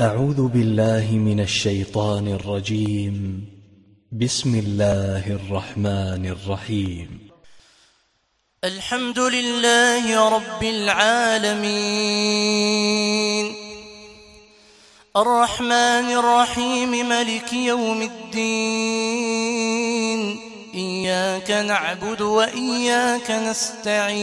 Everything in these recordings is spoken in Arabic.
أعوذ بالله من الشيطان الرجيم. بسم الله الرحمن الرحيم. الحمد لله رب العالمين. الرحمن الرحيم ملك يوم الدين. إياك نعبد وإياك نستعين.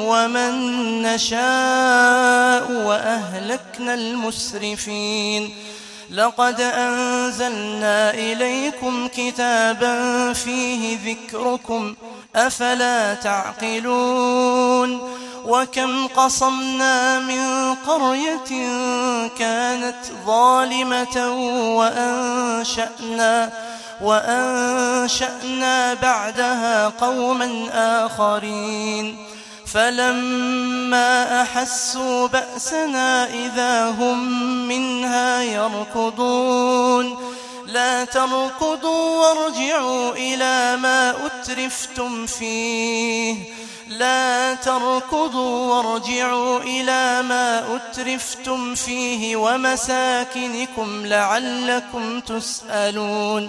ومن نشاء وأهلكنا المسرفين. لقد أنزلنا إليكم كتابا فيه ذكركم أفلا تعقلون؟ وكم قصمنا من قرية كانت ظالمة وأنشأنا وأنشأنا بعدها قوما آخرين. فلما أحسوا بأسنا إذا هم منها يركضون. لا تركضوا وارجعوا إلى ما أترفتم فيه. لا تركضوا وارجعوا إلى ما أترفتم فيه ومساكنكم لعلكم تسألون.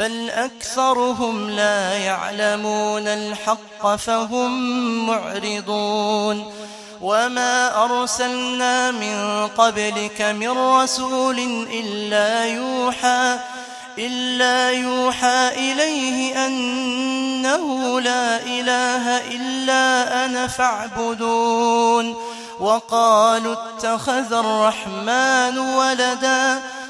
بل أكثرهم لا يعلمون الحق فهم معرضون. وما أرسلنا من قبلك من رسول إلا يوحى إلا يوحى إليه أنه لا إله إلا أنا فاعبدون. وقالوا اتخذ الرحمن ولدا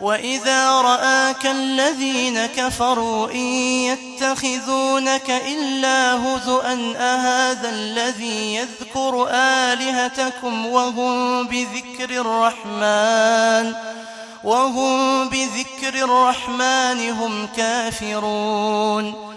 وإذا رآك الذين كفروا إن يتخذونك إلا هزؤا أهذا الذي يذكر آلهتكم وهم بذكر الرحمن وهم بذكر الرحمن هم كافرون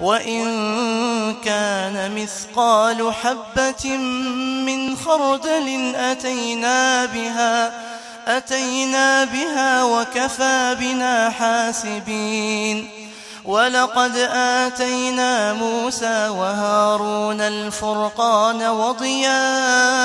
وإن كان مثقال حبة من خردل أتينا بها أتينا بها وكفى بنا حاسبين. ولقد آتينا موسى وهارون الفرقان وضياءً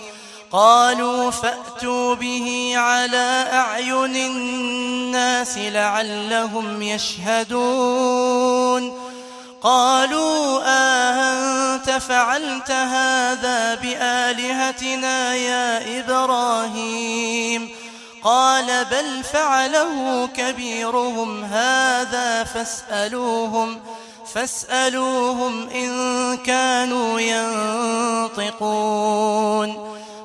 قالوا فأتوا به على أعين الناس لعلهم يشهدون. قالوا أنت فعلت هذا بآلهتنا يا إبراهيم؟ قال بل فعله كبيرهم هذا فاسألوهم فاسألوهم إن كانوا ينطقون.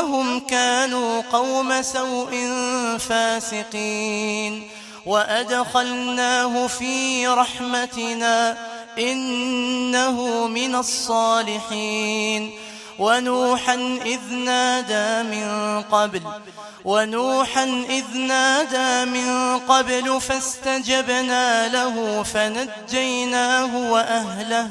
إنهم كانوا قوم سوء فاسقين وأدخلناه في رحمتنا إنه من الصالحين ونوحا إذ نادى من قبل ونوحا إذ نادى من قبل فاستجبنا له فنجيناه وأهله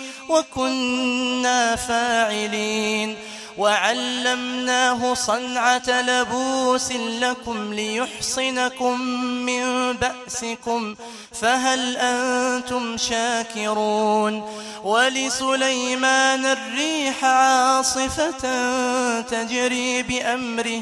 وكنا فاعلين وعلمناه صنعة لبوس لكم ليحصنكم من بأسكم فهل أنتم شاكرون ولسليمان الريح عاصفة تجري بأمره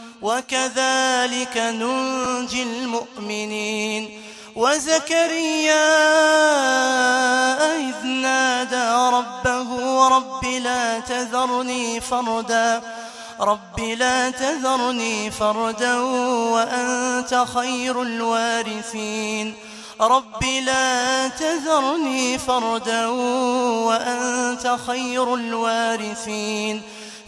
وكذلك ننجي المؤمنين. وزكريا إذ نادى ربه رب لا تذرني فردا رب لا تذرني فردا وأنت خير الوارثين. رب لا تذرني فردا وأنت خير الوارثين.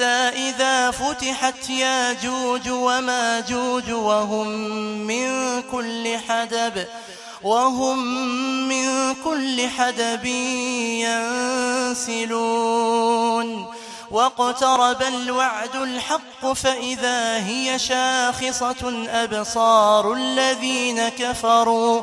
حتى إذا فتحت ياجوج وماجوج وهم من كل حدب وهم من كل حدب ينسلون. واقترب الوعد الحق فإذا هي شاخصة أبصار الذين كفروا.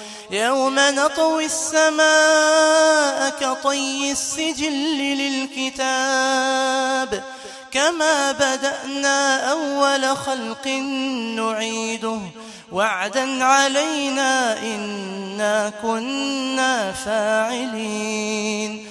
يوم نطوي السماء كطي السجل للكتاب كما بدأنا أول خلق نعيده وعدا علينا إنا كنا فاعلين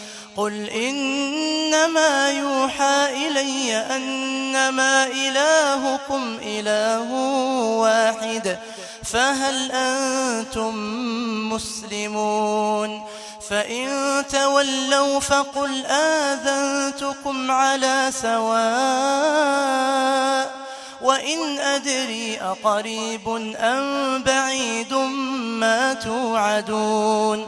قل إنما يوحى إلي أنما إلهكم إله واحد فهل أنتم مسلمون فإن تولوا فقل آذنتكم على سواء وإن أدري أقريب أم بعيد ما توعدون